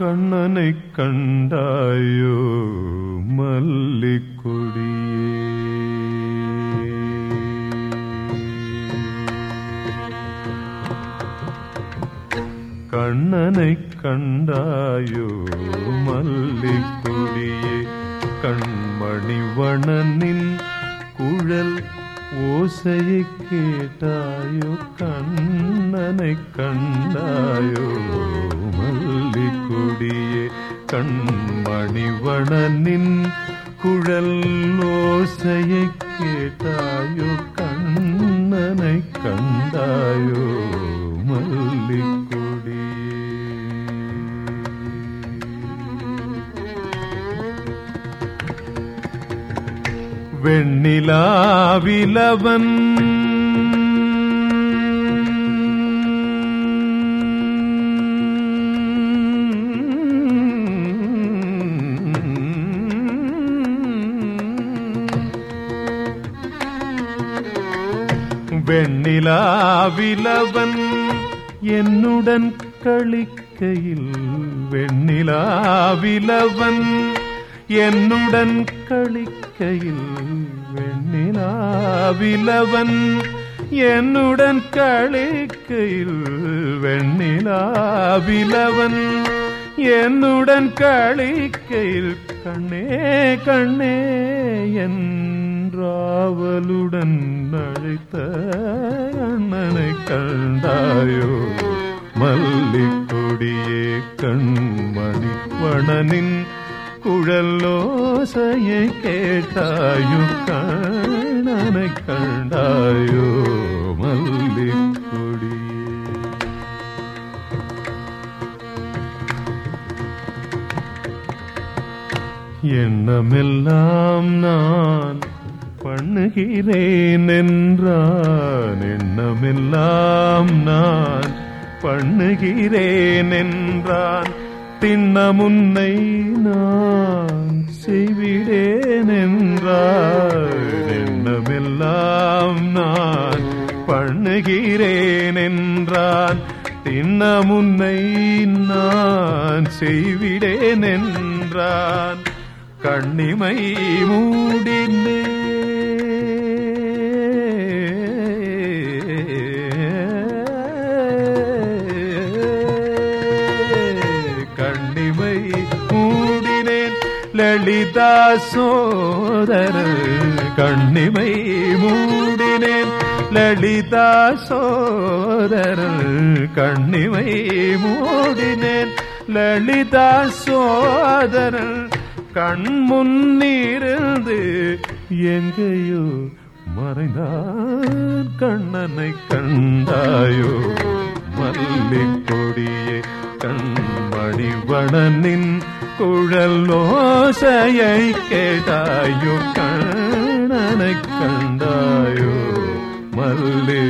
கண்ணனை கண்டாயோ மல்லிக்கொடியே. கண்ணனை கண்டாயோ மல்லிக்கொடியே. கண்மணிவணனின் குழல் ஓசையை கேட்டாயோ கண்ணனை கண்டாயோ. மல்லிக்கொடியே கண்மணிவணனின் குழல் ஓசையை கேட்டாயோ கண்ணனை கண்டாயோ மல்லிக்கொடியே வெண்ணிலாவிலவன் என்னுடன் கழிக்கையில் வெண்ணிலாவிலவன் என்னுடன் கழிக்கையில் வெண்ணிலாவிலவன் என்னுடன் கழிக்கையில் வெண்ணிலாவிலவன் என்னுடன் கழிக்கையில் கண்ணே கண்ணே என்றாவலுடன் அழைத்த அண்ணனை கண்டாயோ? மல்லிக்கொடியே கண்மணி வணனின் குழல்லோசையை கேட்டாயோ? கண்ணனை கண்டாயோ? எண்ணமெல்லாம் நான் பண்ணுகிறேன் என்றான். எண்ணமெல்லாம் நான் பண்ணுகிறேன் என்றான். திண்ணமுன்னை நான் செய்விடேன் என்றான். எண்ணமெல்லாம் நான் பண்ணுகிறேன் என்றான். திண்ணமுன்னை நான் செய்விடேன் என்றான். കണ്ണിമൈ മൂടിന് കണ്ണിമൈ മൂടിനേൻ ലളിതാസോദര. കണ്ണിമൈ മൂടിനേൻ ലളിതാസോദര. കണ്ണിമൈ മൂടിനേൻ ലളിതാസോദര. கண் முன்னிருந்து எங்கேயோ மறைந்தான் கண்ணனை கண்டாயோ? மல்லி கொடியே கண்மணி வடனின் குழல் ஓசையை கேட்டாயோ? கண்ணனை கண்டாயோ? மல்லி